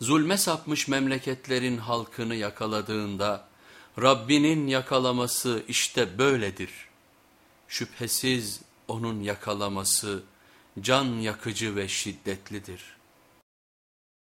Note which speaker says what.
Speaker 1: Zulme sapmış memleketlerin halkını yakaladığında Rabbinin yakalaması işte böyledir. Şüphesiz onun yakalaması can yakıcı ve şiddetlidir.''